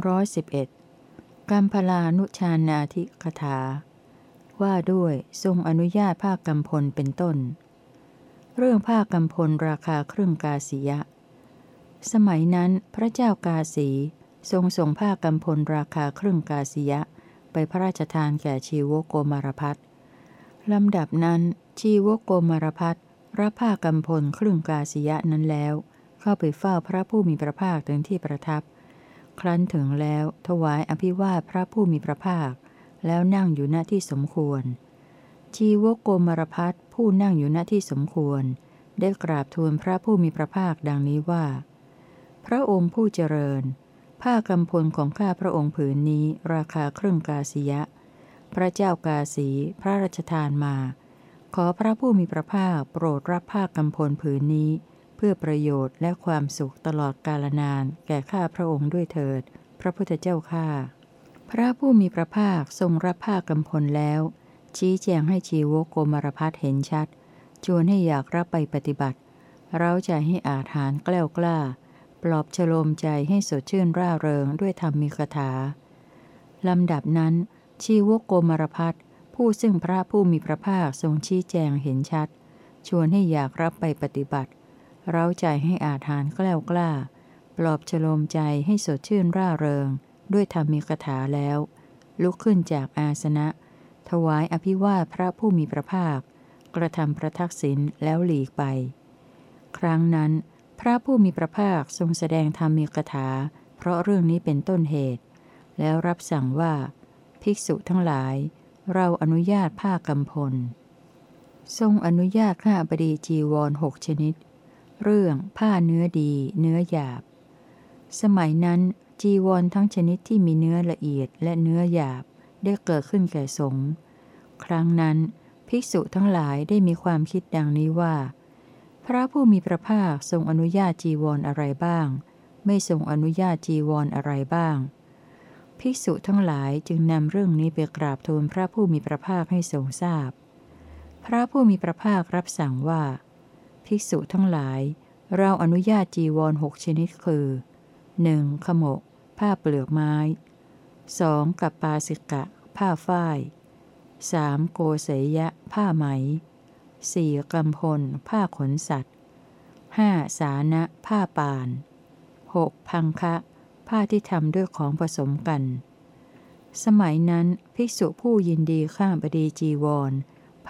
211 กัมพลานุชานาธิคถา ว่าด้วยทรงอนุญาตภาคกำพลเป็นต้น เรื่องภาคกำพลราคาครึ่งกาสียะ สมัยนั้นพระเจ้ากาสีทรงส่งผ้ากำพลราคาครึ่งกาสียะ ไปพระราชทานแก่ชีวโกมารพัฒลำดับนั้นชีวโกมารพัฒรับผ้ากำพลครึ่งกาสียะนั้นแล้ว เข้าไปเฝ้าพระผู้มีพระภาคถึงที่ประทับ ครั้นถึงแล้วถวายอภิวาทพระผู้มีพระภาค แล้วนั่งอยู่ณที่สมควร ชีวโกมารพัฒผู้นั่งอยู่ณที่สมควร ได้กราบทูลพระผู้มีพระภาคดังนี้ว่า พระองค์ผู้เจริญ ผ้ากำพลของข้าพระองค์ผืนนี้ราคาครึ่งกาสียะ พระเจ้ากาสีพระราชทานมา ขอพระผู้มีพระภาคโปรดรับผ้ากำพลผืนนี้ พื่อประโยชน์และความสุขตลอดกาลนานแก่ข้าพระองค์ด้วยเถิด พระพุทธเจ้าข้าพระผู้มีพระภาคทรงรับผ้ากำพลแล้ว ชี้แจงให้ชีวโกมารพัฒเห็นชัด ชวนให้อยากรับไปปฏิบัติ เราใจให้อาถานกล้ากล้า ปลอบฉโลมใจให้สดชื่นร่าเริงด้วยธรรมมีคาถาลำดับนั้น ชีวโกมารพัฒผู้ซึ่งพระผู้มีพระภาคทรงชี้แจงเห็นชัด ชวนให้อยากรับไปปฏิบัติ เราใจให้อาถานกล้ากล้า ปลอบฉโลมใจให้สดชื่นร่าเริง ด้วยธรรมีคถาแล้ว ลุกขึ้นจากอาสนะ ถวายอภิวาทพระผู้มีพระภาค กระทำประทักษิณแล้วหลีกไป ครั้งนั้นพระผู้มีพระภาคทรงแสดงธรรมีคถา เพราะเรื่องนี้เป็นต้นเหตุ แล้วรับสั่งว่า ภิกษุทั้งหลาย เราอนุญาตผ้ากำพล ทรงอนุญาตข้าบดีจีวรหกชนิด เรื่องผ้าเนื้อดี เนื้อหยาบ สมัยนั้นจีวรทั้งชนิดที่มีเนื้อละเอียดและเนื้อหยาบได้เกิดขึ้นแก่สงฆ์ครั้งนั้น ภิกษุทั้งหลายได้มีความคิดดังนี้ว่า พระผู้มีพระภาคทรงอนุญาตจีวรออะไรบ้าง ไม่ทรงอนุญาตจีวรออะไรบ้าง ภิกษุทั้งหลายจึงนำเรื่องนี้ไปกราบทูลพระผู้มีพระภาคให้ทรงทราบพพระผู้มีพระภาครับสั่งว่า ภิกษุทั้งหลาย เราอนุญาตจีวรหกชนิดคือ 1. ขมก ผ้าเปลือกไม้ 2. กับปาสิกะ ผ้าฝ้าย 3. โกเสยะ ผ้าไหม 4. กำพล ผ้าขนสัตว์ 5. สานะ ผ้าป่าน 6. พังคะ ผ้าที่ทำด้วยของผสมกัน สมัยนั้นภิกษุผู้ยินดีข้ามบดีจีวร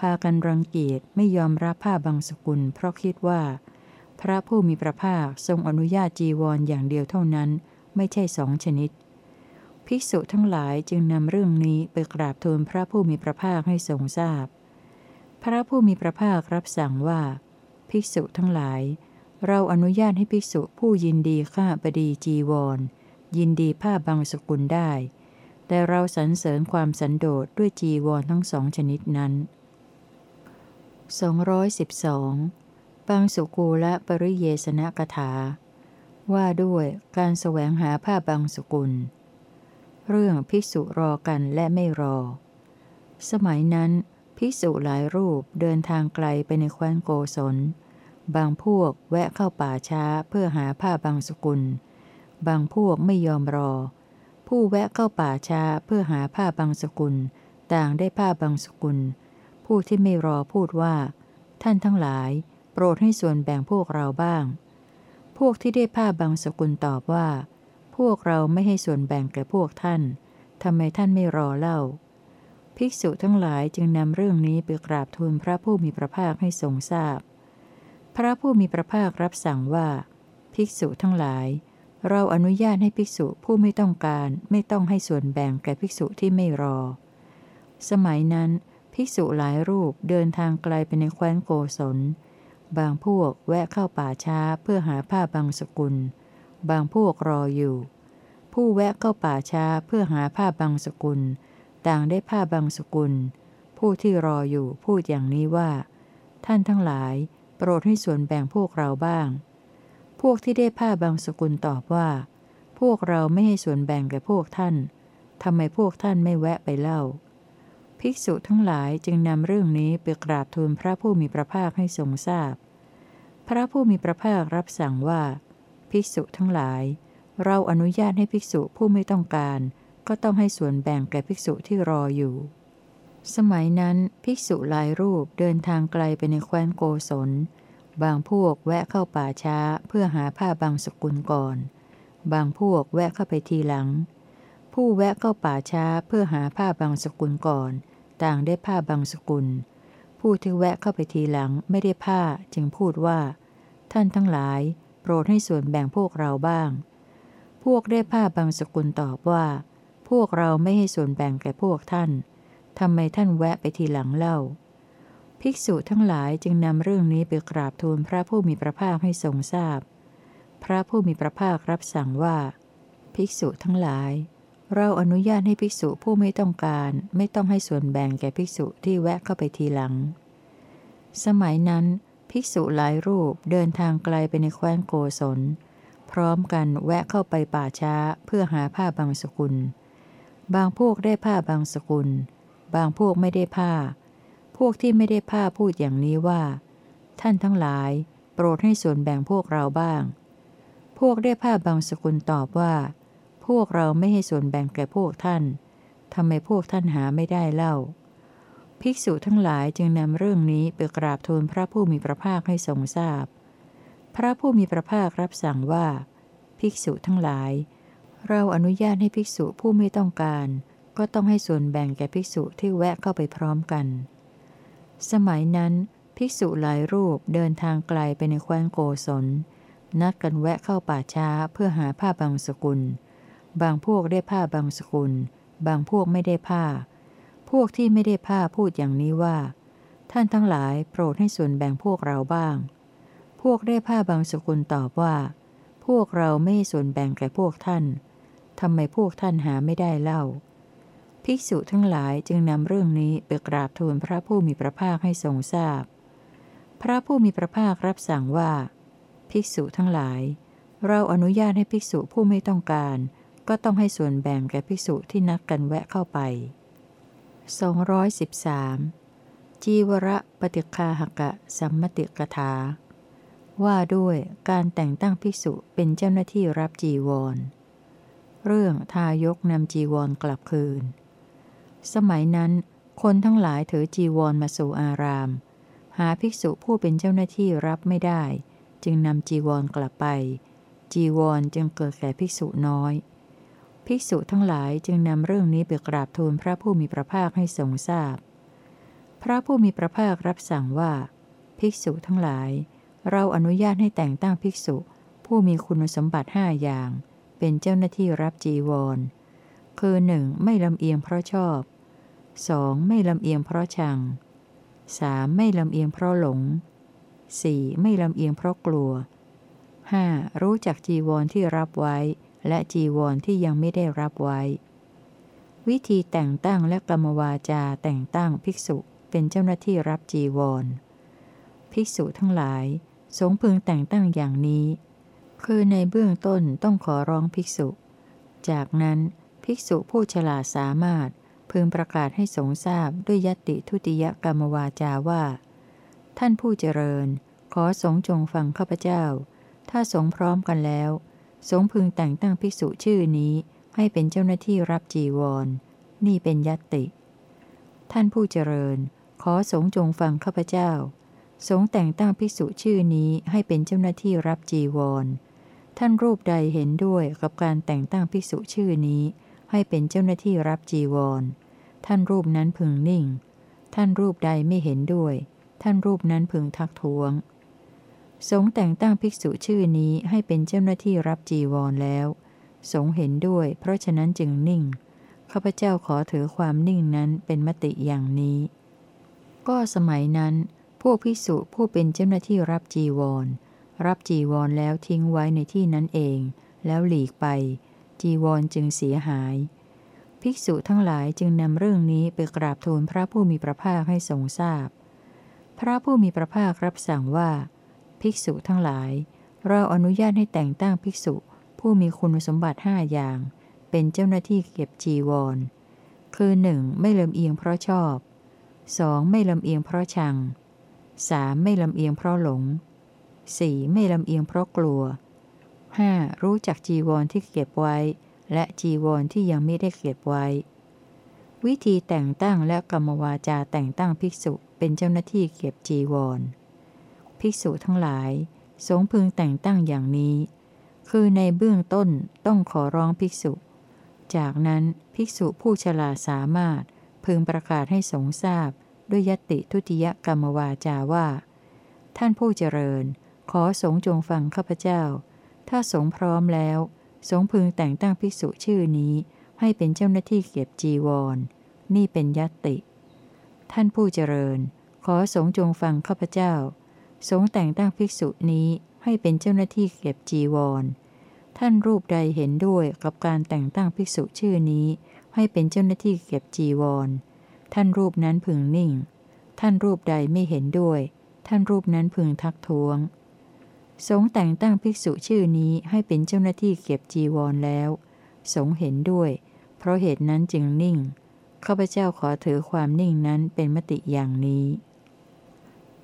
พากันรังเกียจไม่ยอมรับผ้าบางสกุล เพราะคิดว่า พระผู้มีพระภาคทรงอนุญาตจีวรออย่างเดียวเท่านั้น ไม่ใช่สองชนิด ภิกษุทั้งหลายจึงนำเรื่องนี้ไปกราบทูลพระผู้มีพระภาคให้ทรงทราบพพระผู้มีพระภาครับสั่งว่า ภิกษุทั้งหลาย เราอนุญาตให้ภิกษุผู้ยินดีข้าบดีจีวร ยินดีผ้าบางสกุลได้ แต่เราสรรเสริญความสันโดษด้วยจีวรทั้งสองชนิดนั้น 212ปังสุกูละปริเยสนกถา ว่าด้วยการแสวงหาผ้าบางสกุล เรื่องภิกษุรอกันและไม่รอ สมัยนั้นภิกษุหลายรูปเดินทางไกลไปในแคว้นโกศล บางพวกแวะเข้าป่าช้าเพื่อหาผ้าบางสกุล บางพวกไม่ยอมรอ ผู้แวะเข้าป่าช้าเพื่อหาผ้าบางสกุล ต่างได้ผ้าบางสกุล ผู้ที่ไม่รอพูดว่า ท่านทั้งหลาย โปรดให้ส่วนแบ่งพวกเราบ้าง พวกที่ได้ผ้าบางสกุลตอบว่า พวกเราไม่ให้ส่วนแบ่งแก่พวกท่านทำไมท่านไม่รอเล่า ภิกษุทั้งหลายจึงนำเรื่องนี้ไปกราบทูลพระผู้มีพระภาคให้ทรงทราบพพระผู้มีพระภาครับสั่งว่า ภิกษุทั้งหลาย เราอนุญาตให้ภิกษุผู้ไม่ต้องการ ไม่ต้องให้ส่วนแบ่งแก่ภิกษุที่ไม่รอ สมัยนั้น ภิกษุหลายรูปเดินทางไกลไปในแคว้นโกศล บางพวกแวะเข้าป่าช้าเพื่อหาผ้าบางสกุล บางพวกรออยู่ ผู้แวะเข้าป่าช้าเพื่อหาผ้าบางสกุล ต่างได้ผ้าบางสกุล ผู้ที่รออยู่พูดอย่างนี้ว่า ท่านทั้งหลาย โปรดให้ส่วนแบ่งพวกเราบ้าง พวกที่ได้ผ้าบางสกุลตอบว่า พวกเราไม่ให้ส่วนแบ่งแก่พวกท่านทำไมพวกท่านไม่แวะไปเล่า ภิกษุทั้งหลายจึงนำเรื่องนี้ไปกราบทูลพระผู้มีพระภาคให้ทรงทราบพพระผู้มีพระภาครับสั่งว่า ภิกษุทั้งหลาย เราอนุญาตให้ภิกษุผู้ไม่ต้องการ ก็ต้องให้ส่วนแบ่งแก่ภิกษุที่รออยู่ สมัยนั้นภิกษุหลายรูปเดินทางไกลไปในแคว้นโกศล บางพวกแวะเข้าป่าช้าเพื่อหาผ้าบางสกุลก่อน บางพวกแวะเข้าไปทีหลัง ผู้แวะเข้าป่าช้าเพื่อหาผ้าบางสกุลก่อน ต่างได้ผ้าบางสกุล ผู้ที่แวะเข้าไปทีหลังไม่ได้ผ้าจึงพูดว่า ท่านทั้งหลาย โปรดให้ส่วนแบ่งพวกเราบ้าง พวกได้ผ้าบางสกุลตอบว่า พวกเราไม่ให้ส่วนแบ่งแก่พวกท่านทำไมท่านแวะไปทีหลังเล่า ภิกษุทั้งหลายจึงนำเรื่องนี้ไปกราบทูลพระผู้มีพระภาคให้ทรงทราบพพระผู้มีพระภาครับสั่งว่า ภิกษุทั้งหลาย เราอนุญาตให้ภิกษุผู้ไม่ต้องการ ไม่ต้องให้ส่วนแบ่งแก่ภิกษุที่แวะเข้าไปทีหลัง สมัยนั้น ภิกษุหลายรูปเดินทางไกลไปในแคว้นโกศล พร้อมกันแวะเข้าไปป่าช้าเพื่อหาผ้าบางสกุล บางพวกได้ผ้าบางสกุล บางพวกไม่ได้ผ้า พวกที่ไม่ได้ผ้าพูดอย่างนี้ว่า ท่านทั้งหลาย โปรดให้ส่วนแบ่งพวกเราบ้าง พวกได้ผ้าบางสกุลตอบว่า พวกเราไม่ให้ส่วนแบ่งแก่พวกท่านทำไมพวกท่านหาไม่ได้เล่า ภิกษุทั้งหลายจึงนำเรื่องนี้ไปกราบทูลพระผู้มีพระภาคให้ทรงทราบพพระผู้มีพระภาครับสั่งว่า ภิกษุทั้งหลาย เราอนุญาตให้ภิกษุผู้ไม่ต้องการ ก็ต้องให้ส่วนแบ่งแก่ภิกษุที่แวะเข้าไปพร้อมกัน สมัยนั้น ภิกษุหลายรูปเดินทางไกลไปในแคว้นโกศลนัดกันแวะเข้าป่าช้าเพื่อหาผ้าบางสกุล บางพวกได้ผ้าบางสกุล บางพวกไม่ได้ผ้า พวกที่ไม่ได้ผ้าพูดอย่างนี้ว่า ท่านทั้งหลายโปรดให้ส่วนแบ่งพวกเราบ้าง พวกได้ผ้าบางสกุลตอบว่า พวกเราไม่ส่วนแบ่งแก่พวกท่านทำไมพวกท่านหาไม่ได้เล่า ภิกษุทั้งหลายจึงนำเรื่องนี้ไปกราบทูลพระผู้มีพระภาคให้ทรงทราบพพระผู้มีพระภาครับสั่งว่า ภิกษุทั้งหลาย เราอนุญาตให้ภิกษุผู้ไม่ต้องการ ก็ต้องให้ส่วนแบ่งแก่ภิกษุที่นัดกันแวะเข้าไป 213 จีวระปฏิคาหกะสัมมติกถา ว่าด้วยการแต่งตั้งภิกษุเป็นเจ้าหน้าที่รับจีวร เรื่องทายกนำจีวรกลับคืน สมัยนั้น คนทั้งหลายถือจีวรมาสู่อาราม หาภิกษุผู้เป็นเจ้าหน้าที่รับไม่ได้ จึงนำจีวรกลับไป จีวรจึงเกิดแก่ภิกษุน้อย ภิกษุทั้งหลายจึงนำเรื่องนี้ไปกราบทูลพระผู้มีพระภาคให้ทรงทราบพพระผู้มีพระภาครับสั่งว่า ภิกษุทั้งหลาย เราอนุญาตให้แต่งตั้งภิกษุ ผู้มีคุณสมบัติห้าอย่าง เป็นเจ้าหน้าที่รับจีวร คือหนึ่งไม่ลำเอียงเพราะชอบ 2. ไม่ลำเอียงเพราะชัง 3. ไม่ลำเอียงเพราะหลง 4. ไม่ลำเอียงเพราะกลัว 5. รู้จักจีวรที่รับไว้ และจีวรที่ยังไม่ได้รับไว้ วิธีแต่งตั้งและกรรมวาจาแต่งตั้งภิกษุเป็นเจ้าหน้าที่รับจีวร ภิกษุทั้งหลาย สงพึงแต่งตั้งอย่างนี้ คือในเบื้องต้นต้องขอร้องภิกษุ จากนั้นภิกษุผู้ฉลาดสามารถพึงประกาศให้สงทราบด้วยยติทุติยกรรมวาจาว่า ท่านผู้เจริญ ขอสงจงฟังข้าพเจ้า ถ้าสงพร้อมกันแล้ว สงพึงแต่งตั้งภิกษุชื่อนี้ให้เป็นเจ้าหน้าที่รับจีวร นี่เป็นยติ ท่านผู้เจริญ ขอสงจงฟังข้าพเจ้า สงแต่งตั้งภิกษุชื่อนี้ให้เป็นเจ้าหน้าที่รับจีวร ท่านรูปใดเห็นด้วยกับการแต่งตั้งภิกษุชื่อนี้ ให้เป็นเจ้าหน้าที่รับจีวร ท่านรูปนั้นพึงนิ่ง ท่านรูปใดไม่เห็นด้วย ท่านรูปนั้นพึงทักท้วง สงแต่งตั้งภิกษุชื่อนี้ให้เป็นเจ้าหน้าที่รับจีวรแล้ว สงเห็นด้วย เพราะฉะนั้นจึงนิ่ง ข้าพเจ้าขอถือความนิ่งนั้นเป็นมติอย่างนี้ ก็สมัยนั้น พวกภิกษุผู้เป็นเจ้าหน้าที่รับจีวร รับจีวรแล้วทิ้งไว้ในที่นั้นเอง แล้วหลีกไป จีวรจึงเสียหาย ภิกษุทั้งหลายจึงนำเรื่องนี้ไปกราบทูลพระผู้มีพระภาคให้ทรงทราบพพระผู้มีพระภาครับสั่งว่า ภิกษุทั้งหลาย เราอนุญาตให้แต่งตั้งภิกษุ ผู้มีคุณสมบัติห้าอย่าง เป็นเจ้าหน้าที่เก็บจีวร คือ 1. ไม่ลำเอียงเพราะชอบ 2. ไม่ลำเอียงเพราะชัง 3. ไม่ลำเอียงเพราะหลง 4. ไม่ลำเอียงเพราะกลัว 5. รู้จักจีวรที่เก็บไว้ และจีวรที่ยังไม่ได้เก็บไว้ วิธีแต่งตั้งและกรรมวาจาแต่งตั้งภิกษุเป็นเจ้าหน้าที่เก็บจีวร ภิกษุทั้งหลาย สงพึงแต่งตั้งอย่างนี้ คือในเบื้องต้นต้องขอร้องภิกษุ จากนั้นภิกษุผู้ฉลาดสามารถพึงประกาศให้สงทราบ ด้วยยติทุติยกรรมวาจาว่า ท่านผู้เจริญ ขอสงจงฟังข้าพเจ้า ถ้าสงพร้อมแล้ว สงพึงแต่งตั้งภิกษุชื่อนี้ ให้เป็นเจ้าหน้าที่เก็บจีวร นี่เป็นยติ ท่านผู้เจริญ ขอสงจงฟังข้าพเจ้า สงแต่งตั้งภิกษุนี้ให้เป็นเจ้าหน้าที่เก็บจีวร ท่านรูปใดเห็นด้วยกับการแต่งตั้งภิกษุชื่อนี้ ให้เป็นเจ้าหน้าที่เก็บจีวร ท่านรูปนั้นพึงนิ่ง ท่านรูปใดไม่เห็นด้วย ท่านรูปนั้นพึงทักท้วง สงแต่งตั้งภิกษุชื่อนี้ให้เป็นเจ้าหน้าที่เก็บจีวรแล้ว สงเห็นด้วย เพราะเหตุนั้นจึงนิ่ง ข้าพเจ้าขอถือความนิ่งนั้นเป็นมติอย่างนี้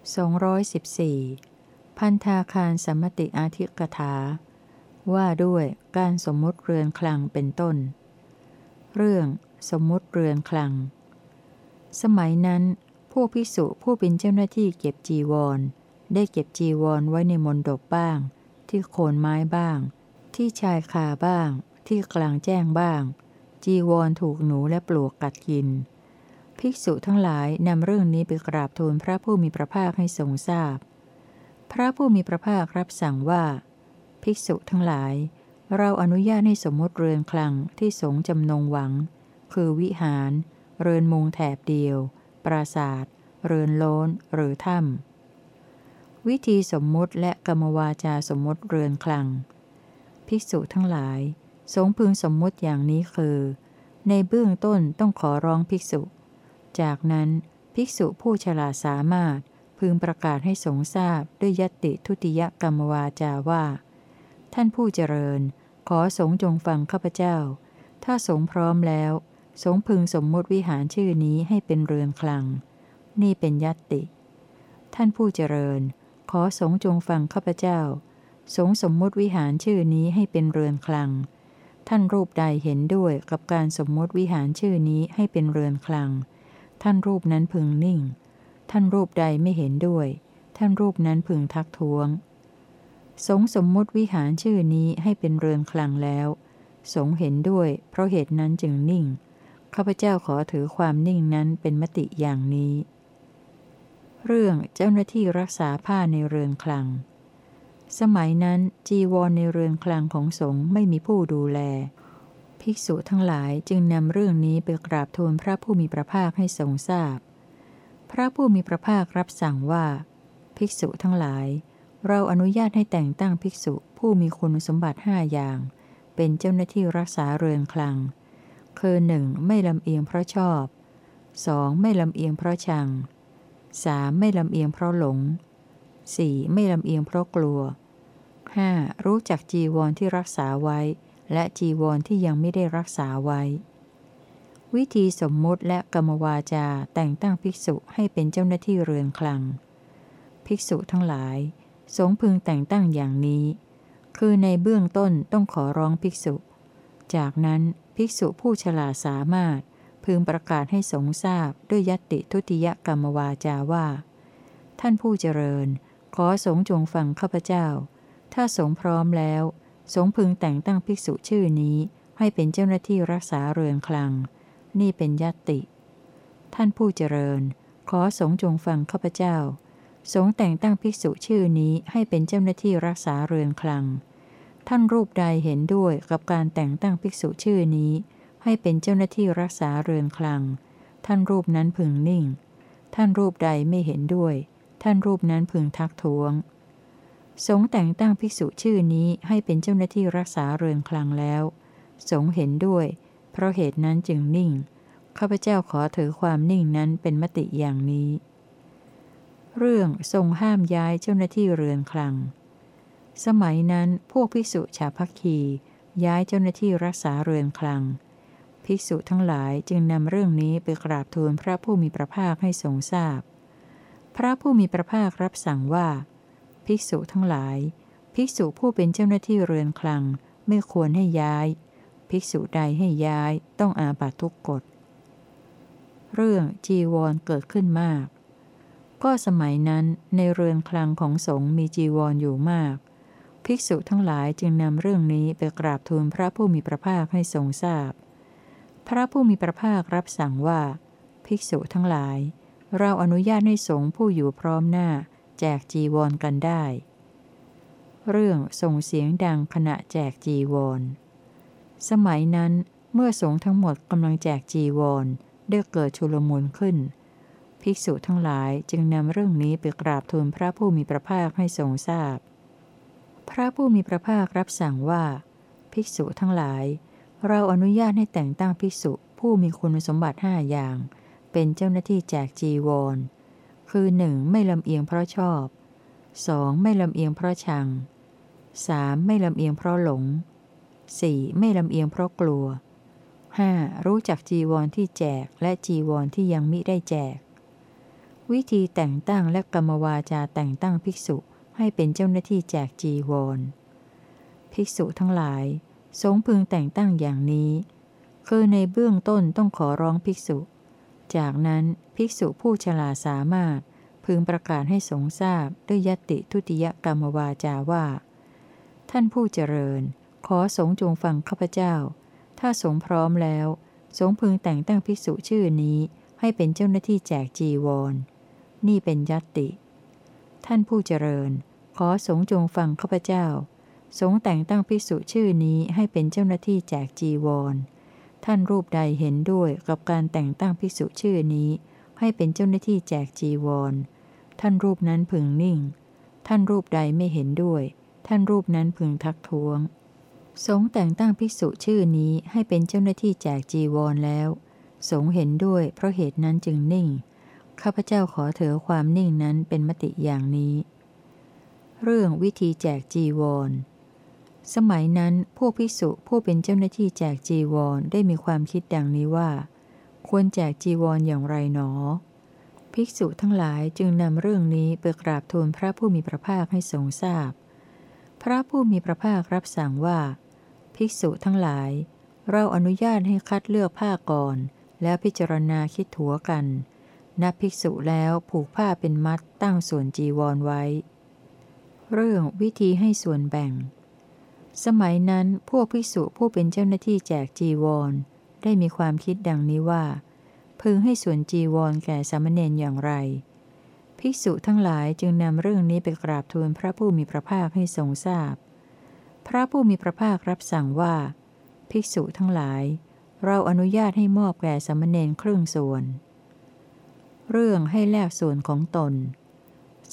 214 พันธาคารสมติอาธิกถา ว่าด้วยการสมมุติเรือนคลังเป็นต้น เรื่องสมมุติเรือนคลัง สมัยนั้น พวกพิสุผู้เป็นเจ้าหน้าที่เก็บจีวร ได้เก็บจีวรไว้ในมณฑปบ้าง ที่โคนไม้บ้าง ที่ชายคาบ้าง ที่กลางแจ้งบ้าง จีวรถูกหนูและปลวกกัดกิน ภิกษุทั้งหลายนำเรื่องนี้ไปกราบทูลพระผู้มีพระภาคให้ทรงทราบพพระผู้มีพระภาครับสั่งว่า ภิกษุทั้งหลาย เราอนุญาตให้สมมติเรือนคลังที่สงจำนงหวัง คือวิหาร เรือนมุงแถบเดียว ปราศาสเรือนโลนหรือถ้ำวิธีสมมุติและกรรมวาจาสมมติเรือนคลัง ภิกษุทั้งหลาย สงพึงสมมุติอย่างนี้คือ ในเบื้องต้นต้องขอร้องภิกษุ จากนั้นภิกษุผู้ฉลาดสามารถพึงประกาศให้สงทราบด้วยยติทุติยกรรมวาจาว่า ท่านผู้เจริญ ขอสงจงฟังข้าพเจ้า ถ้าสงพร้อมแล้ว สงพึงสมมุติวิหารชื่อนี้ให้เป็นเรือนคลัง นี่เป็นยติ ท่านผู้เจริญ ขอสงจงฟังข้าพเจ้า สงสมมุติวิหารชื่อนี้ให้เป็นเรือนคลัง ท่านรูปใดเห็นด้วยกับการสมมุติวิหารชื่อนี้ให้เป็นเรือนคลัง ท่านรูปนั้นพึงนิ่ง ท่านรูปใดไม่เห็นด้วย ท่านรูปนั้นพึงทักท้วง สงสมมุติวิหารชื่อนี้ให้เป็นเรือนคลังแล้ว สงเห็นด้วย เพราะเหตุนั้นจึงนิ่ง ข้าพเจ้าขอถือความนิ่งนั้นเป็นมติอย่างนี้ เรื่องเจ้าหน้าที่รักษาผ้าในเรือนคลัง สมัยนั้นจีวรในเรือนคลังของสงฆ์ไม่มีผู้ดูแล ภิกษุทั้งหลายจึงนำเรื่องนี้ไปกราบทูลพระผู้มีพระภาคให้ทรงทราบพพระผู้มีพระภาครับสั่งว่า ภิกษุทั้งหลาย เราอนุญาตให้แต่งตั้งภิกษุผู้มีคุณสมบัติห้าอย่าง เป็นเจ้าหน้าที่รักษาเรือนคลัง คือหนึ่งไม่ลำเอียงเพราะชอบ 2. ไม่ลำเอียงเพราะชัง 3. ไม่ลำเอียงเพราะหลง 4. ไม่ลำเอียงเพราะกลัว 5. รู้จักจีวรที่รักษาไว้ และจีวรที่ยังไม่ได้รักษาไว้ วิธีสมมุติและกรรมวาจาแต่งตั้งภิกษุให้เป็นเจ้าหน้าที่เรือนคลัง ภิกษุทั้งหลาย สงพึงแต่งตั้งอย่างนี้ คือในเบื้องต้นต้องขอร้องภิกษุ จากนั้นภิกษุผู้ฉลาดสามารถ พึงประกาศให้สงทราบด้วยยติทุติยกรรมวาจาว่า ท่านผู้เจริญ ขอสงจงฟังข้าพเจ้า ถ้าสงพร้อมแล้ว สงพึงแต่งตั้งภิกษุชื่อนี้ให้เป็นเจ้าหน้าที่รักษาเรือนคลัง นี่เป็นยติ ท่านผู้เจริญ ขอสงจงฟังข้าพเจ้า สงแต่งตั้งภิกษุชื่อนี้ให้เป็นเจ้าหน้าที่รักษาเรือนคลัง ท่านรูปใดเห็นด้วยกับการแต่งตั้งภิกษุชื่อนี้ ให้เป็นเจ้าหน้าที่รักษาเรือนคลัง ท่านรูปนั้นพึงนิ่ง ท่านรูปใดไม่เห็นด้วย ท่านรูปนั้นพึงทักท้วง สงแต่งตั้งภิกษุชื่อนี้ให้เป็นเจ้าหน้าที่รักษาเรือนคลังแล้ว สงเห็นด้วย เพราะเหตุนั้นจึงนิ่ง ข้าพเจ้าขอถือความนิ่งนั้นเป็นมติอย่างนี้ เรื่องทรงห้ามย้ายเจ้าหน้าที่เรือนคลัง สมัยนั้นพวกภิกษุชาวพักคีย้ายเจ้าหน้าที่รักษาเรือนคลัง ภิกษุทั้งหลายจึงนำเรื่องนี้ไปกราบทูลพระผู้มีพระภาคให้ทรงทราบพพระผู้มีพระภาครับสั่งว่า ภิกษุทั้งหลาย ภิกษุผู้เป็นเจ้าหน้าที่เรือนคลัง ไม่ควรให้ย้าย ภิกษุใดให้ย้ายต้องอาบัตทุกกฎ เรื่องจีวรเกิดขึ้นมาก ก็สมัยนั้นในเรือนคลังของสงฆ์มีจีวรออยู่มาก ภิกษุทั้งหลายจึงนำเรื่องนี้ไปกราบทูลพระผู้มีพระภาคให้ทรงทราบพพระผู้มีพระภาครับสั่งว่า ภิกษุทั้งหลายเราอนุญาตให้สงฆ์ผู้อยู่พร้อมหน้า แจกจีวรกันได้ เรื่องส่งเสียงดังขณะแจกจีวร สมัยนั้นเมื่อสงฆ์ทั้งหมดกำลังแจกจีวรได้เกิดชุลมุนขึ้น ภิกษุทั้งหลายจึงนำเรื่องนี้ไปกราบทูลพระผู้มีพระภาคให้ทรงทราบพพระผู้มีพระภาครับสั่งว่า ภิกษุทั้งหลาย เราอนุญาตให้แต่งตั้งภิกษุผู้มีคุณสมบัติห้าอย่าง เป็นเจ้าหน้าที่แจกจีวร คือ 1. ไม่ลำเอียงเพราะชอบ 2. ไม่ลำเอียงเพราะชัง 3. ไม่ลำเอียงเพราะหลง 4. ไม่ลำเอียงเพราะกลัว 5. รู้จักจีวรที่แจกและจีวรที่ยังมิได้แจก วิธีแต่งตั้งและกรรมวาจาแต่งตั้งภิกษุให้เป็นเจ้าหน้าที่แจกจีวร ภิกษุทั้งหลาย สงพึงแต่งตั้งอย่างนี้ คือในเบื้องต้นต้องขอร้องภิกษุ จากนั้นภิกษุผู้ฉลาสามารถ พึงประกาศให้สงทราบด้วยยติทุติยกรรมวาจาว่า ท่านผู้เจริญ ขอสงจงฟังข้าพเจ้า ถ้าสงพร้อมแล้ว สงพึงแต่งตั้งภิกษุชื่อนี้ให้เป็นเจ้าหน้าที่แจกจีวร นี่เป็นยติ ท่านผู้เจริญ ขอสงจงฟังข้าพเจ้า สงแต่งตั้งภิกษุชื่อนี้ให้เป็นเจ้าหน้าที่แจกจีวร ท่านรูปใดเห็นด้วยกับการแต่งตั้งภิกษุชื่อนี้ ให้เป็นเจ้าหน้าที่แจกจีวร ท่านรูปนั้นพึงนิ่ง ท่านรูปใดไม่เห็นด้วย ท่านรูปนั้นพึงทักท้วง สงแต่งตั้งภิกษุชื่อนี้ให้เป็นเจ้าหน้าที่แจกจีวรแล้ว สงเห็นด้วย เพราะเหตุนั้นจึงนิ่ง ข้าพเจ้าขอเถอความนิ่งนั้นเป็นมติอย่างนี้ เรื่องวิธีแจกจีวร สมัยนั้นพวกภิกษุผู้เป็นเจ้าหน้าที่แจกจีวรได้มีความคิดดังนี้ว่า ควรแจกจีวรออย่างไรหนอ ภิกษุทั้งหลายจึงนำเรื่องนี้ไปกราบทูลพระผู้มีพระภาคให้ทรงทราบพพระผู้มีพระภาครับสั่งว่า ภิกษุทั้งหลาย เราอนุญาตให้คัดเลือกผ้าก่อน แล้วพิจารณาคิดถัวกัน นับภิกษุแล้วผูกผ้าเป็นมัดตั้งส่วนจีวรไว้ เรื่องวิธีให้ส่วนแบ่ง สมัยนั้นพวกภิกษุผู้เป็นเจ้าหน้าที่แจกจีวร ได้มีความคิดดังนี้ว่า พึงให้ส่วนจีวรแก่สามเณรอย่างไร ภิกษุทั้งหลายจึงนำเรื่องนี้ไปกราบทูลพระผู้มีพระภาคให้ทรงทราบพพระผู้มีพระภาครับสั่งว่า ภิกษุทั้งหลาย เราอนุญาตให้มอบแก่สามเณรครึ่งส่วน เรื่องให้แลกส่วนของตน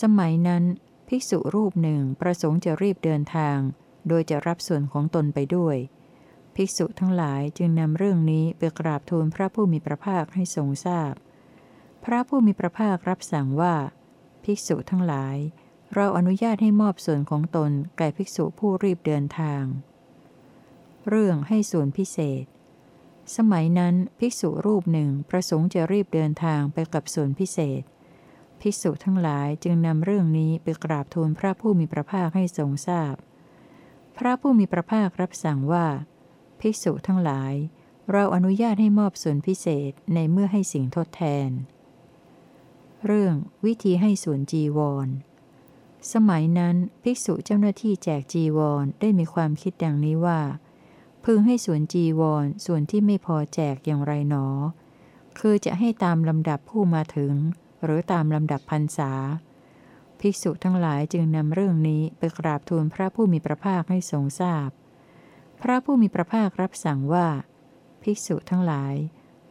สมัยนั้น ภิกษุรูปหนึ่งประสงค์จะรีบเดินทาง โดยจะรับส่วนของตนไปด้วย ภิกษุทั้งหลายจึงนำเรื่องนี้ไปกราบทูลพระผู้มีพระภาคให้ทรงทราบพพระผู้มีพระภาครับสั่งว่า ภิกษุทั้งหลาย เราอนุญาตให้มอบส่วนของตนแก่ภิกษุผู้รีบเดินทาง เรื่องให้ส่วนพิเศษ สมัยนั้นภิกษุรูปหนึ่งประสงค์จะรีบเดินทางไปกับส่วนพิเศษภิกษุทั้งหลายจึงนำเรื่องนี้ไปกราบทูลพระผู้มีพระภาคให้ทรงทราบพ พระผู้มีพระภาครับสั่งว่า ภิกษุทั้งหลาย เราอนุญาตให้มอบส่วนพิเศษในเมื่อให้สิ่งทดแทน เรื่องวิธีให้ส่วนจีวร สมัยนั้นภิกษุเจ้าหน้าที่แจกจีวรได้มีความคิดดังนี้ว่า พึงให้ส่วนจีวรส่วนที่ไม่พอแจกอย่างไรหนอ คือจะให้ตามลำดับผู้มาถึง หรือตามลำดับพรรษา ภิกษุทั้งหลายจึงนำเรื่องนี้ไปกราบทูลพระผู้มีพระภาคให้ทรงทราบพพระผู้มีพระภาครับสั่งว่า ภิกษุทั้งหลาย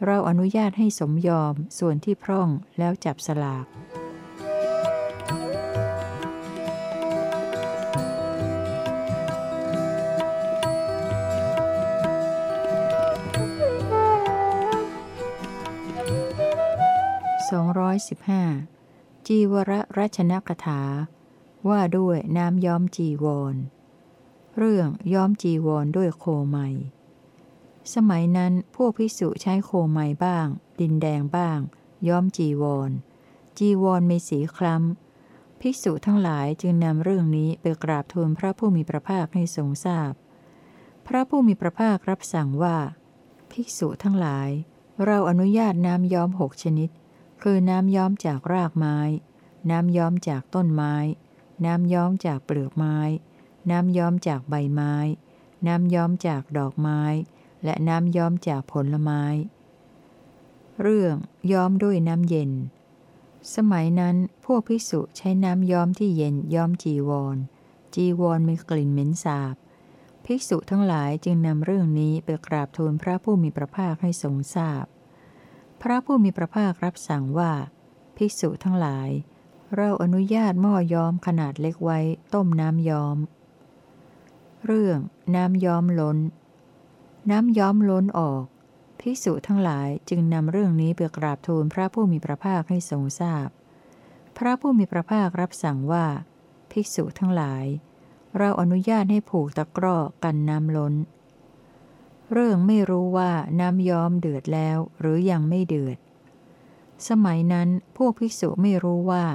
เราอนุญาตให้สมยอมส่วนที่พร่องแล้วจับสลากสองร้อยสิบห้า จีวรรัชนกถา ว่าด้วยน้ำย้อมจีวร เรื่องย้อมจีวรด้วยโคไมสมัยนั้นพวกพิสุใช้โคไมบ้าง ดินแดงบ้าง ย้อมจีวร จีวรมีสีคล้ำภิกษุทั้งหลายจึงนำเรื่องนี้ไปกราบทูลพระผู้มีพระภาคให้ทรงทราบพพระผู้มีพระภาครับสั่งว่า ภิกษุทั้งหลาย เราอนุญาตน้ำย้อมหกชนิด คือน้ำย้อมจากรากไม้ น้ำย้อมจากต้นไม้ น้ำย้อมจากเปลือกไม้ น้ำย้อมจากใบไม้ น้ำย้อมจากดอกไม้ และน้ำย้อมจากผลไม้ เรื่องย้อมด้วยน้ำเย็น สมัยนั้นพวกภิกษุใช้น้ำย้อมที่เย็นย้อมจีวร จีวรมีกลิ่นเหม็นสาบ ภิกษุทั้งหลายจึงนำเรื่องนี้ไปกราบทูลพระผู้มีพระภาคให้ทรงทราบ พระผู้มีพระภาครับสั่งว่า ภิกษุทั้งหลาย เราอนุญาตหม้อย้อมขนาดเล็กไว้ต้มน้ำย้อม เรื่องน้ำย้อมล้น น้ำย้อมล้นออก ภิกษุทั้งหลายจึงนำเรื่องนี้ไปกราบทูลพระผู้มีพระภาคให้ทรงทราบพพระผู้มีพระภาครับสั่งว่า ภิกษุทั้งหลาย เราอนุญาตให้ผูกตะกร้อกันน้ำล้น เรื่องไม่รู้ว่าน้ำย้อมเดือดแล้วหรือยังไม่เดือด สมัยนั้นพวกภิกษุไม่รู้ว่า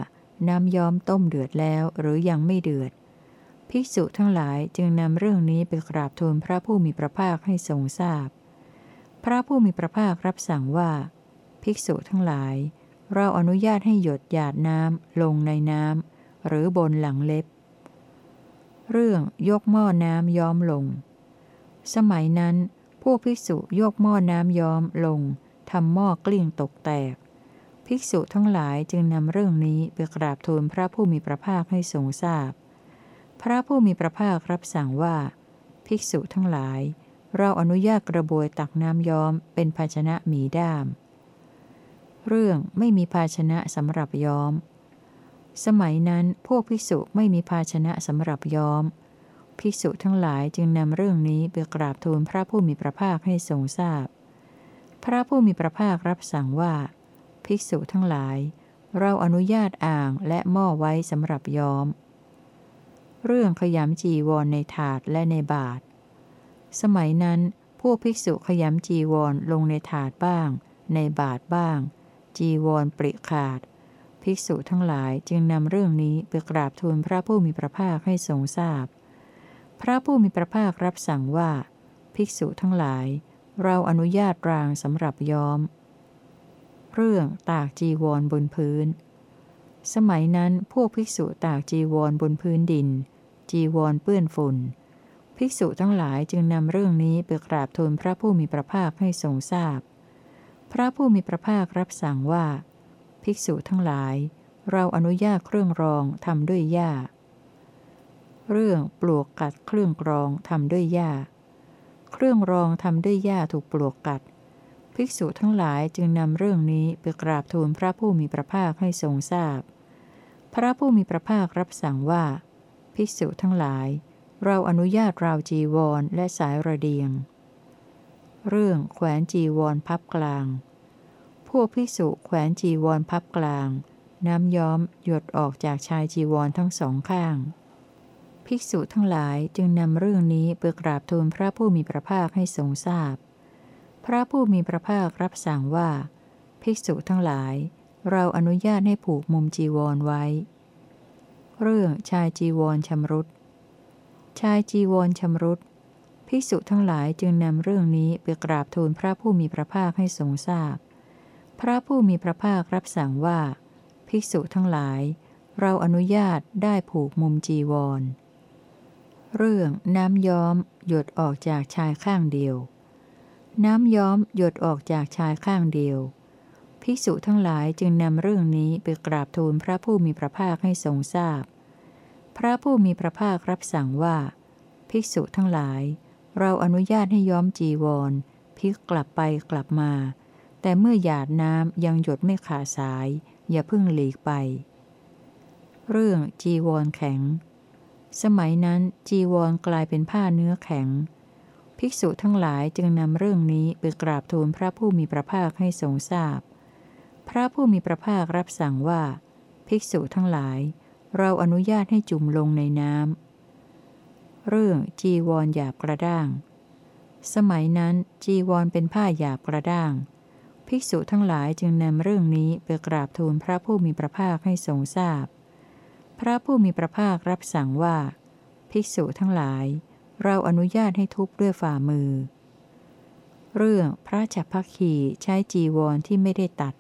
น้ำย้อมต้มเดือดแล้วหรือยังไม่เดือด ภิกษุทั้งหลายจึงนำเรื่องนี้ไปกราบทูลพระผู้มีพระภาคให้ทรงทราบพพระผู้มีพระภาครับสั่งว่า ภิกษุทั้งหลาย เราอนุญาตให้หยดหยาดน้ำลงในน้ำหรือบนหลังเล็บ เรื่องยกหม้อน้ำย้อมลงสมัยนั้น พวกภิกษุยกหม้อน้ำย้อมลงทำหม้อกลิ้งตกแตก ภิกษุทั้งหลายจึงนำเรื่องนี้ไปกราบทูลพระผู้มีพระภาคให้ทรงทราบพพระผู้มีพระภาครับสั่งว่า ภิกษุทั้งหลาย เราอนุญาตกระบวยตักน้ำย้อมเป็นภาชนะหมีด้าม เรื่องไม่มีภาชนะสำหรับย้อม สมัยนั้นพวกภิกษุไม่มีภาชนะสำหรับย้อม ภิกษุทั้งหลายจึงนำเรื่องนี้ไปกราบทูลพระผู้มีพระภาคให้ทรงทราบพพระผู้มีพระภาครับสั่งว่า ภิกษุทั้งหลาย เราอนุญาตอ่างและหม้อไว้สำหรับย้อม เรื่องขยำจีวรในถาดและในบาท สมัยนั้นพวกภิกษุขยำจีวรลงในถาดบ้าง ในบาทบ้าง จีวรปริขาด ภิกษุทั้งหลายจึงนำเรื่องนี้ไปกราบทูลพระผู้มีพระภาคให้ทรงทราบพ พระผู้มีพระภาครับสั่งว่า ภิกษุทั้งหลาย เราอนุญาตรางสำหรับย้อม เรื่องตากจีวรบนพื้น สมัยนั้นพวกภิกษุตากจีวรบนพื้นดิน จีวรเปื้อนฝุ่น ภิกษุทั้งหลายจึงนำเรื่องนี้ไปกราบทูลพระผู้มีพระภาคให้ทรงทราบพพระผู้มีพระภาครับสั่งว่า ภิกษุทั้งหลาย เราอนุญาตเครื่องรองทำด้วยหญ้า เรื่องปลวกกัดเครื่องกรองทำด้วยหญ้า เครื่องรองทำด้วยหญ้าถูกปลวกกัด ภิกษุทั้งหลายจึงนำเรื่องนี้ไปกราบทูลพระผู้มีพระภาคให้ทรงทราบพพระผู้มีพระภาครับสั่งว่า ภิกษุทั้งหลาย เราอนุญาตราวจีวรและสายระเดียง เรื่องแขวนจีวรพับกลาง พวกภิกษุแขวนจีวรพับกลางน้ำย้อมหยดออกจากชายจีวรทั้งสองข้าง ภิกษุทั้งหลายจึงนำเรื่องนี้ไปกราบทูลพระผู้มีพระภาคให้ทรงทราบพพระผู้มีพระภาครับสั่งว่า ภิกษุทั้งหลาย เราอนุญาตให้ผูกมุมจีวรไว้ เรื่องชายจีวรชำรุด ชายจีวรชำรุด ภิกษุทั้งหลายจึงนำเรื่องนี้ไปกราบทูลพระผู้มีพระภาคให้ทรงทราบพพระผู้มีพระภาครับสั่งว่า ภิกษุทั้งหลาย เราอนุญาตได้ผูกมุมจีวร เรื่องน้ำย้อม หยดออกจากชายข้างเดียว น้ำย้อมหยดออกจากชายข้างเดียว ภิกษุทั้งหลายจึงนำเรื่องนี้ไปกราบทูลพระผู้มีพระภาคให้ทรงทราบพพระผู้มีพระภาครับสั่งว่า ภิกษุทั้งหลาย เราอนุญาตให้ย้อมจีวรพลิกกลับไปกลับมา แต่เมื่อหยาดน้ำยังหยดไม่ขาดสาย อย่าพึ่งหลีกไป เรื่องจีวรแข็ง สมัยนั้นจีวรกลายเป็นผ้าเนื้อแข็ง ภิกษุทั้งหลายจึงนำเรื่องนี้ไปกราบทูลพระผู้มีพระภาคให้ทรงทราบพพระผู้มีพระภาครับสั่งว่า ภิกษุทั้งหลาย เราอนุญาตให้จุ่มลงในน้ำเรื่องจีวรหยาบกระด้าง สมัยนั้นจีวรเป็นผ้าหยาบกระด้าง ภิกษุทั้งหลายจึงนำเรื่องนี้ไปกราบทูลพระผู้มีพระภาคให้ทรงทราบพ พระผู้มีพระภาครับสั่งว่า ภิกษุทั้งหลาย เราอนุญาตให้ทุบด้วยฝ่ามือ เรื่องพระฉัพพคีใช้จีวรที่ไม่ได้ตัด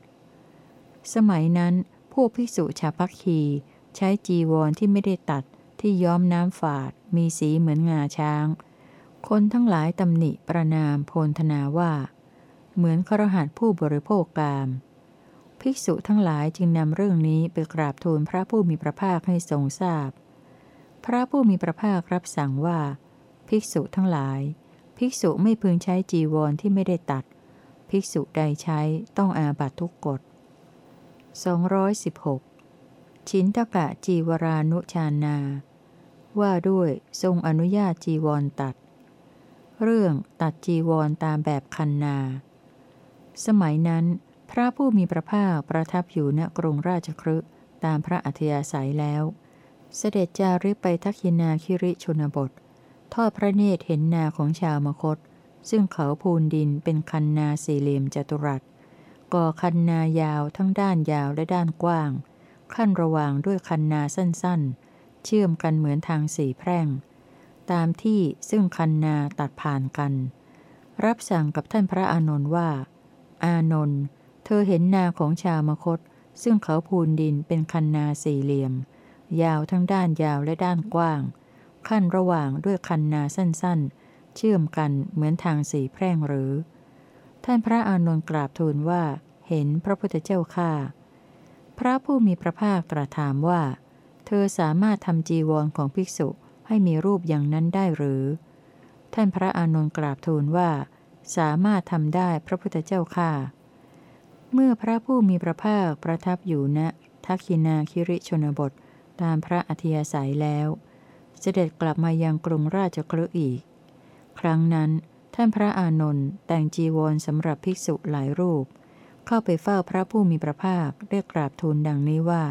สมัยนั้นพวกภิกษุฉัพพคีใช้จีวรที่ไม่ได้ตัดที่ย้อมน้ำฝาด มีสีเหมือนงาช้าง คนทั้งหลายตำหนิประนามโพลธนาว่า เหมือนครหัสผู้บริโภคกาม ภิกษุทั้งหลายจึงนำเรื่องนี้ไปกราบทูลพระผู้มีพระภาคให้ทรงทราบพพระผู้มีพระภาครับสั่งว่า ภิกษุทั้งหลาย ภิกษุไม่พึงใช้จีวรที่ไม่ได้ตัด ภิกษุใดใช้ต้องอาบัตทุกกฎ216 ชินตกะจีวรานุชานา ว่าด้วยทรงอนุญาตจีวรตัด เรื่องตัดจีวรตามแบบคันนา สมัยนั้น พระผู้มีพระภาคประทับอยู่ณกรุงราชครึตามพระอัธยาศัยแล้ว เสด็จจาริกไปทักยินาคิริชนบท ทอดพระเนตรเห็นนาของชาวมคต ซึ่งเขาพูนดินเป็นคันนาสี่เหลี่ยมจัตุรัส ก่อคันนายาวทั้งด้านยาวและด้านกว้าง ขั้นระหว่างด้วยคันนาสั้นๆ เชื่อมกันเหมือนทางสี่แพร่ง ตามที่ซึ่งคันนาตัดผ่านกัน รับสั่งกับท่านพระอานนท์ว่า อานนท์ เธอเห็นนาของชาวมคต ซึ่งเขาพูนดินเป็นคันนาสี่เหลี่ยม ยาวทั้งด้านยาวและด้านกว้าง ขั้นระหว่างด้วยคันนาสั้นๆ เชื่อมกันเหมือนทางสี่แพร่งหรือ ท่านพระอานนท์กราบทูลว่า เห็นพระพุทธเจ้าข้าพระผู้มีพระภาคตรัสถามว่า เธอสามารถทำจีวรของภิกษุให้มีรูปอย่างนั้นได้หรือ ท่านพระอานนท์กราบทูลว่า สามารถทำได้พระพุทธเจ้าข้า เมื่อพระผู้มีพระภาคประทับอยู่ณทักขินาคิริชนบท ตามพระอธิยาศัยแล้ว เสด็จกลับมายังกรุงราชกฤห์อีก ครั้งนั้นท่านพระอานนท์แต่งจีวรสำหรับภิกษุหลายรูป เข้าไปเฝ้าพระผู้มีพระภาคได้กราบทูลดังนี้ว่า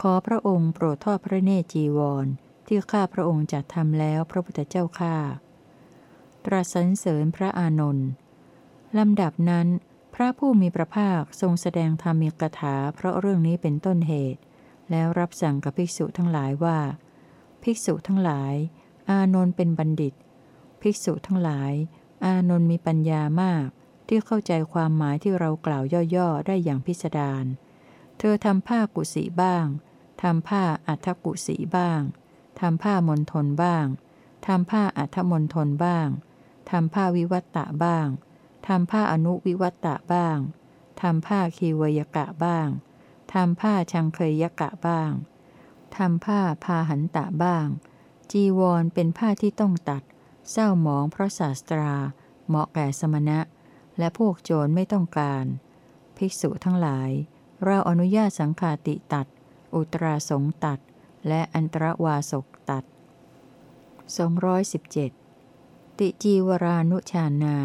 ขอพระองค์โปรดทอดพระเนตรจีวร ที่ข้าพระองค์จัดทำแล้วพระพุทธเจ้าข้าตรัสสรรเสริญพระอานนท์ลำดับนั้น พระผู้มีพระภาคทรงแสดงธรรมีกถาเพราะเรื่องนี้เป็นต้นเหตุ แล้วรับสั่งกับภิกษุทั้งหลายว่า ภิกษุทั้งหลาย อานนท์เป็นบัณฑิต ภิกษุทั้งหลาย อานนท์มีปัญญามาก ที่เข้าใจความหมายที่เรากล่าวย่อๆ ได้อย่างพิสดารเธอทำผ้ากุศิบ้างทำผ้าอัฐกุศิบ้างทำผ้ามณฑลบ้างทำผ้าอัฐมณฑลบ้างทำผ้าวิวัตตะบ้าง ทำผ้าอนุวิวัตตะบ้าง ทำผ้าคีวยกะบ้าง ทำผ้าชังเคยยกะบ้าง ทำผ้าพาหันตะบ้าง จีวรเป็นผ้าที่ต้องตัด เศร้าหมองเพราะศาสตรา เหมาะแก่สมณะ และพวกโจรไม่ต้องการ ภิกษุทั้งหลาย เราอนุญาตสังฆาติตัด อุตราสงตัด และอันตรวาสกตัด 217 ติจีวรานุชานา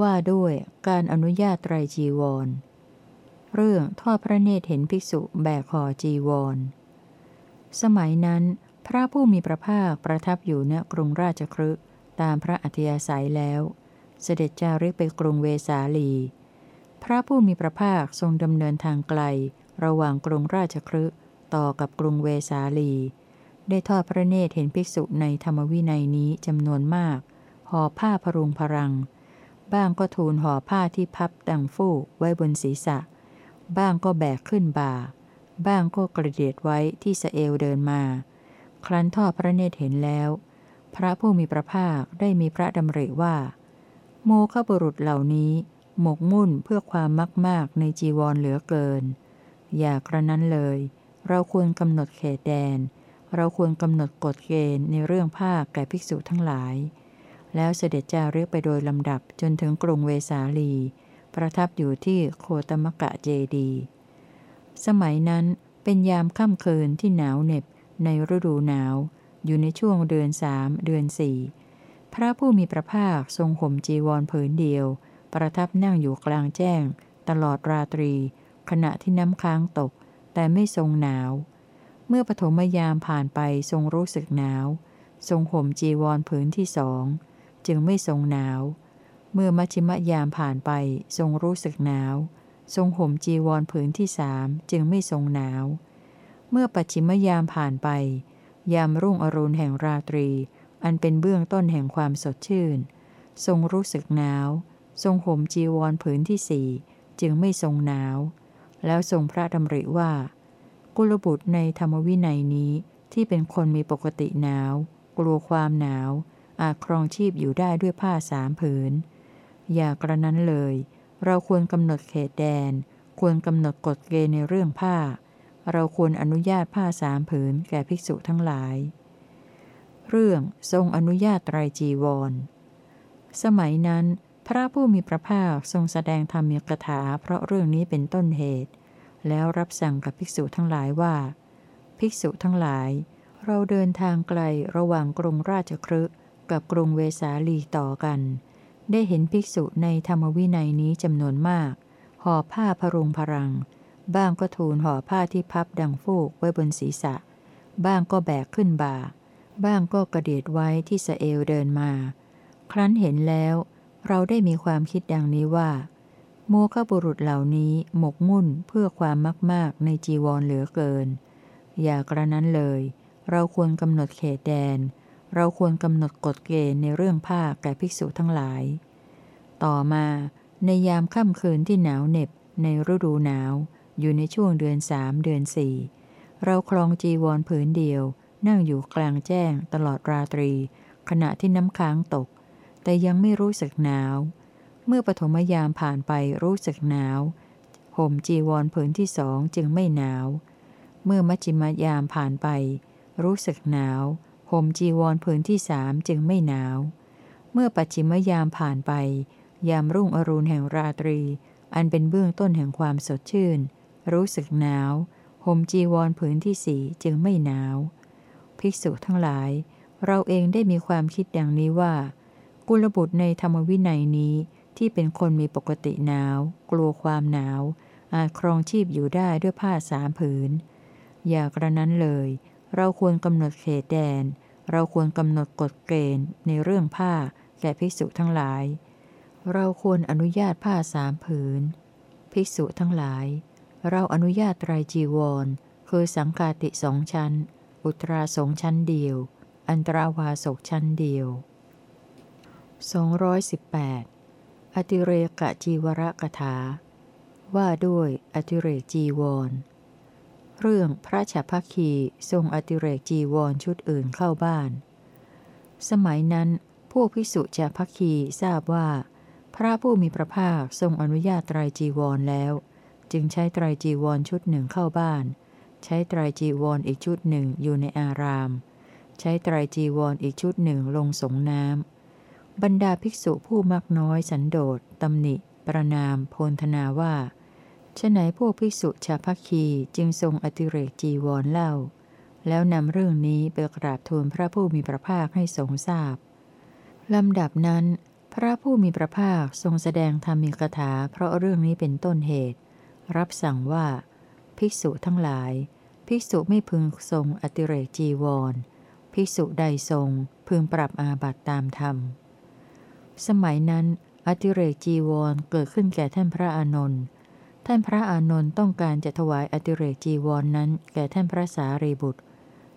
ว่าด้วยการอนุญาตไตรจีวร เรื่องทอดพระเนตรเห็นภิกษุแบกห่อจีวร สมัยนั้น พระผู้มีพระภาคประทับอยู่ณกรุงราชครึตามพระอัธยาศัยแล้ว เสด็จจาริกไปกรุงเวสาลี พระผู้มีพระภาคทรงดำเนินทางไกล ระหว่างกรุงราชครึต่อกับกรุงเวสาลี ได้ทอดพระเนตรเห็นภิกษุในธรรมวินัยนี้จำนวนมากห่อผ้าพรุงพรัง บ้างก็ทูลห่อผ้าที่พับดังฟูกไว้บนศีรษะ บ้างก็แบกขึ้นบ่า บ้างก็กระเดียดไว้ที่สเอวเดินมา ครั้นทอดพระเนตรเห็นแล้ว พระผู้มีพระภาคได้มีพระดำริว่า โมฆะบุรุษเหล่านี้ หมกมุ่นเพื่อความมากมากในจีวรเหลือเกิน อย่ากระนั้นเลย เราควรกำหนดเขตแดน เราควรกำหนดกฎเกณฑ์ในเรื่องผ้าแก่ภิกษุทั้งหลาย แล้วเสด็จจาริกไปโดยลำดับจนถึงกรุงเวสาลี ประทับอยู่ที่โคตมกะเจดี สมัยนั้นเป็นยามค่ำคืนที่หนาวเหน็บในฤดูหนาว อยู่ในช่วงเดือนสามเดือนสี่พระผู้มีพระภาคทรงห่มจีวรผืนเดียว ประทับนั่งอยู่กลางแจ้ง ตลอดราตรี ขณะที่น้ำค้างตก แต่ไม่ทรงหนาว เมื่อปฐมยามผ่านไปทรงรู้สึกหนาว ทรงห่มจีวรผืนที่สอง จึงไม่ทรงหนาว เมื่อมัชิมยามผ่านไปทรงรู้สึกหนาว ทรงห่มจีวรผืนที่สามจึงไม่ทรงหนาว เมื่อปัจฉิมยามผ่านไป ยามรุ่งอรุณแห่งราตรี อันเป็นเบื้องต้นแห่งความสดชื่น ทรงรู้สึกหนาว ทรงห่มจีวรผืนที่สี่จึงไม่ทรงหนาว แล้วทรงพระดำริว่า กุลบุตรในธรรมวินัยนี้ที่เป็นคนมีปกติหนาว กลัวความหนาว อาจครองชีพอยู่ได้ด้วยผ้าสามผืน อย่ากระนั้นเลย เราควรกำหนดเขตแดน ควรกำหนดกฎเกณฑ์ในเรื่องผ้า เราควรอนุญาตผ้าสามผืนแก่ภิกษุทั้งหลาย เรื่องทรงอนุญาตไตรจีวร สมัยนั้น พระผู้มีพระภาคทรงแสดงธรรมีกถาเพราะเรื่องนี้เป็นต้นเหตุ แล้วรับสั่งกับภิกษุทั้งหลายว่า ภิกษุทั้งหลาย เราเดินทางไกลระหว่างกรุงราชครึก กับกรุงเวสาลีต่อกัน ได้เห็นภิกษุในธรรมวินัยนี้จำนวนมาก ห่อผ้าพรุงพรัง บ้างก็ทูลห่อผ้าที่พับดังฟูกไว้บนศีรษะ บ้างก็แบกขึ้นบ่า บ้างก็กระเดียดไว้ที่สเอวเดินมา ครั้นเห็นแล้ว เราได้มีความคิดดังนี้ว่าโมฆะบุรุษเหล่านี้หมกมุ่นเพื่อความมาก ๆ ในจีวรเหลือเกิน อย่ากระนั้นเลย เราควรกำหนดเขตแดน เราควรกำหนดกฎเกณฑ์ในเรื่องผ้าแก่ภิกษุทั้งหลาย ต่อมาในยามค่ำคืนที่หนาวเหน็บ ในฤดูหนาว อยู่ในช่วงเดือนสามเดือนสี่เราคลองจีวรผืนเดียว นั่งอยู่กลางแจ้งตลอดราตรี ขณะที่น้ำค้างตก แต่ยังไม่รู้สึกหนาว เมื่อปฐมยามผ่านไปรู้สึกหนาว ห่มจีวรผืนที่สองจึงไม่หนาว เมื่อมัจจิมยามผ่านไป รู้สึกหนาว ห่มจีวรผืนที่สามจึงไม่หนาว เมื่อปัจฉิมยามผ่านไป ยามรุ่งอรุณแห่งราตรี อันเป็นเบื้องต้นแห่งความสดชื่น รู้สึกหนาวห่มจีวรผืนที่สี่จึงไม่หนาว ภิกษุทั้งหลาย เราเองได้มีความคิดดังนี้ว่า กุลบุตรในธรรมวินัยนี้ที่เป็นคนมีปกติหนาว กลัวความหนาว อาจครองชีพอยู่ได้ด้วยผ้าสามผืน อย่ากระนั้นเลย เราควรกำหนดเขตแดน เราควรกำหนดกฎเกณฑ์ในเรื่องผ้าแก่ภิกษุทั้งหลาย เราควรอนุญาตผ้าสามผืน ภิกษุทั้งหลาย เราอนุญาตไตรจีวร คือสังกาติสองชั้น อุตราสงชั้นเดียว อันตราวาสกชั้นเดียว 218 อติเรกะจีวรกถา ว่าด้วยอติเรกจีวร เรื่องพระฉัพพคีทรงอติเรกจีวรชุดอื่นเข้าบ้าน สมัยนั้นพวกภิกษุฉัพพคีทราบว่า พระผู้มีพระภาคทรงอนุญาตไตรจีวรแล้ว จึงใช้ไตรจีวรชุดหนึ่งเข้าบ้าน ใช้ไตรจีวรอีกชุดหนึ่งอยู่ในอาราม ใช้ไตรจีวรอีกชุดหนึ่งลงสงน้ำบรรดาภิกษุผู้มักน้อยสันโดษตำหนิ ประนาม โพนธนาว่า ฉะไหนพวกภิกษุชาพักคีจึงทรงอติเรกจีวรเล่า แล้วนำเรื่องนี้ไปกราบทูลพระผู้มีพระภาคให้ทรงทราบลำดับนั้น พระผู้มีพระภาคทรงแสดงธรรมีกถาเพราะเรื่องนี้เป็นต้นเหตุ รับสั่งว่า ภิกษุทั้งหลาย ภิกษุไม่พึงทรงอติเรกจีวร ภิกษุใดทรงพึงปรับอาบัตตามธรรม สมัยนั้น อติเรกจีวรเกิดขึ้นแก่ท่านพระอานนท์ ท่านพระอานนท์ต้องการจะถวายอติเรกจีวรนนั้น แก่ท่านพระสารีบุตร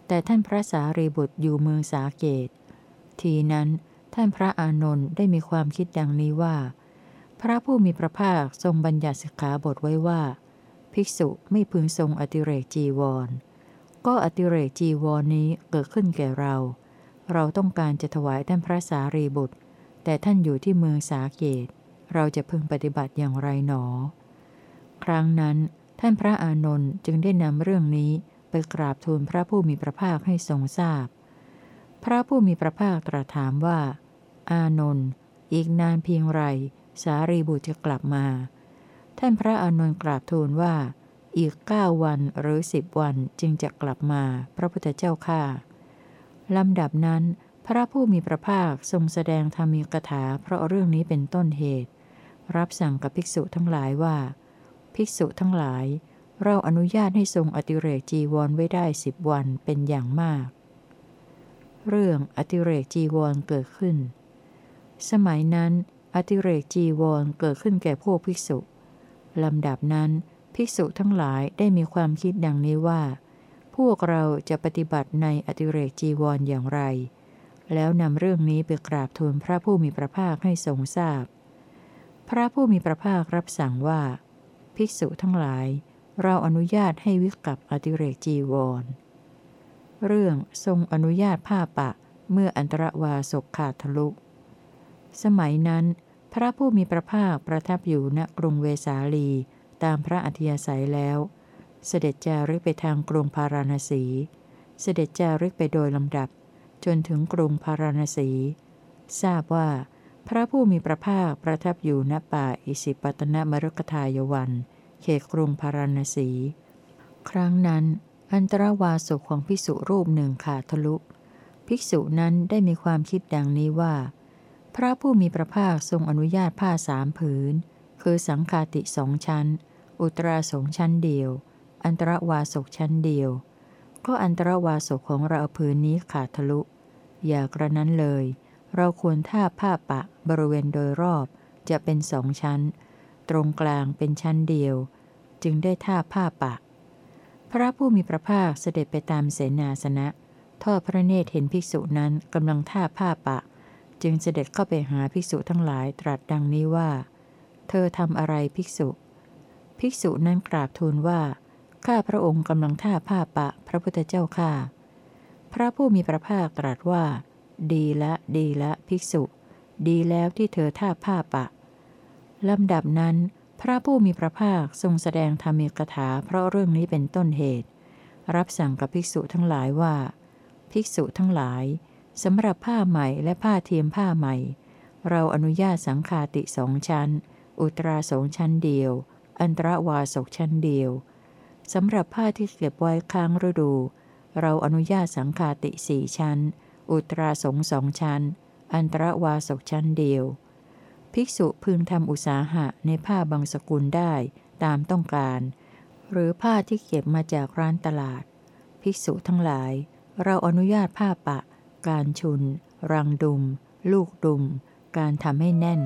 แต่ท่านพระสารีบุตรอยู่เมืองสาเกต ทีนั้นท่านพระอานนท์ได้มีความคิดดังนี้ว่า พระผู้มีพระภาคทรงบัญญัติสิกขาบทไว้ว่า ภิกษุไม่พึงทรงอติเรกจีวร ก็อติเรกจีวรนี้เกิดขึ้นแก่เรา เราต้องการจะถวายท่านพระสารีบุตร แต่ท่านอยู่ที่เมืองสาเกต เราจะพึงปฏิบัติอย่างไรหนอ ครั้งนั้นท่านพระอานนท์จึงได้นำเรื่องนี้ไปกราบทูลพระผู้มีพระภาคให้ทรงทราบพพระผู้มีพระภาคตรัสถามว่า อานนท์อีกนานเพียงไร สารีบุตรจะกลับมา ท่านพระอานนท์กราบทูลว่า อีกเก้าวันหรือสิบวันจึงจะกลับมา พระพุทธเจ้าข้าลำดับนั้น พระผู้มีพระภาคทรงแสดงธรรมีกถาเพราะเรื่องนี้เป็นต้นเหตุ รับสั่งกับภิกษุทั้งหลายว่า ภิกษุทั้งหลาย เราอนุญาตให้ทรงอติเรกจีวรไว้ได้สิบวันเป็นอย่างมาก เรื่องอติเรกจีวรเกิดขึ้น สมัยนั้น อติเรกจีวรเกิดขึ้นแก่พวกภิกษุลำดับนั้น ภิกษุทั้งหลายได้มีความคิดดังนี้ว่า พวกเราจะปฏิบัติในอติเรกจีวรออย่างไร แล้วนำเรื่องนี้ไปกราบทูลพระผู้มีพระภาคให้ทรงทราบพพระผู้มีพระภาครับสั่งว่า ภิกษุทั้งหลาย เราอนุญาตให้วิกับอติเรกจีวร เรื่องทรงอนุญาตผ้าปะเมื่ออันตรวาสกขาดทะลุ สมัยนั้น พระผู้มีพระภาคประทับอยู่ณกรุงเวสาลีตามพระอัธยาศัยแล้ว เสด็จจาริกไปทางกรุงพาราณสี เสด็จจาริกไปโดยลำดับ จนถึงกรุงพาราณสี ทราบว่า พระผู้มีพระภาคประทับอยู่ณป่าอิสิปตนมรุกทายวัน เขตกรุงพาราณสี ครั้งนั้น อันตรวาสุของภิกษุรูปหนึ่งขาดทะลุ ภิกษุนั้นได้มีความคิดดังนี้ว่า พระผู้มีพระภาคทรงอนุญาตผ้าสามผืน คือสังคาติสองชั้น อุตราสงชั้นเดียว อันตรวาสกชั้นเดียว ก็อันตรวาสกของเราผืนนี้ขาดทะลุ อย่ากระนั้นเลย เราควรท่าผ้าปะ บริเวณโดยรอบจะเป็นสองชั้น ตรงกลางเป็นชั้นเดียว จึงได้ท่าผ้าปะ พระผู้มีพระภาคเสด็จไปตามเสนาสนะ ทอดพระเนตรเห็นภิกษุนั้นกำลังท่าผ้าปะ จึงเสด็จเข้าไปหาภิกษุทั้งหลายตรัสดังนี้ว่า เธอทำอะไรภิกษุ ภิกษุนั้นกราบทูลว่า ข้าพระองค์กำลังท่าผ้าปะ พระพุทธเจ้าข้าพระผู้มีพระภาคตรัสว่า ดีละ ดีละ ภิกษุ ดีแล้วที่เธอท่าผ้าปะ ลำดับนั้น พระผู้มีพระภาคทรงแสดงธรรมีกถาเพราะเรื่องนี้เป็นต้นเหตุ รับสั่งกับภิกษุทั้งหลายว่า ภิกษุทั้งหลายสำหรับผ้าใหม่และผ้าเทียมผ้าใหม่ เราอนุญาตสังคาติสองชั้น อุตราสองชั้นเดียว อันตรวาสกชั้นเดียวสำหรับผ้าที่เก็บไว้ค้างฤดู เราอนุญาตสังคาติสี่ชั้น อุตราสงสองชั้น อันตรวาสกชั้นเดียว ภิกษุพึงทำอุตสาหะในผ้าบางสกุลได้ตามต้องการ หรือผ้าที่เก็บมาจากร้านตลาด ภิกษุทั้งหลาย เราอนุญาตผ้าปะ การชุน รังดุม ลูกดุม การทำให้แน่น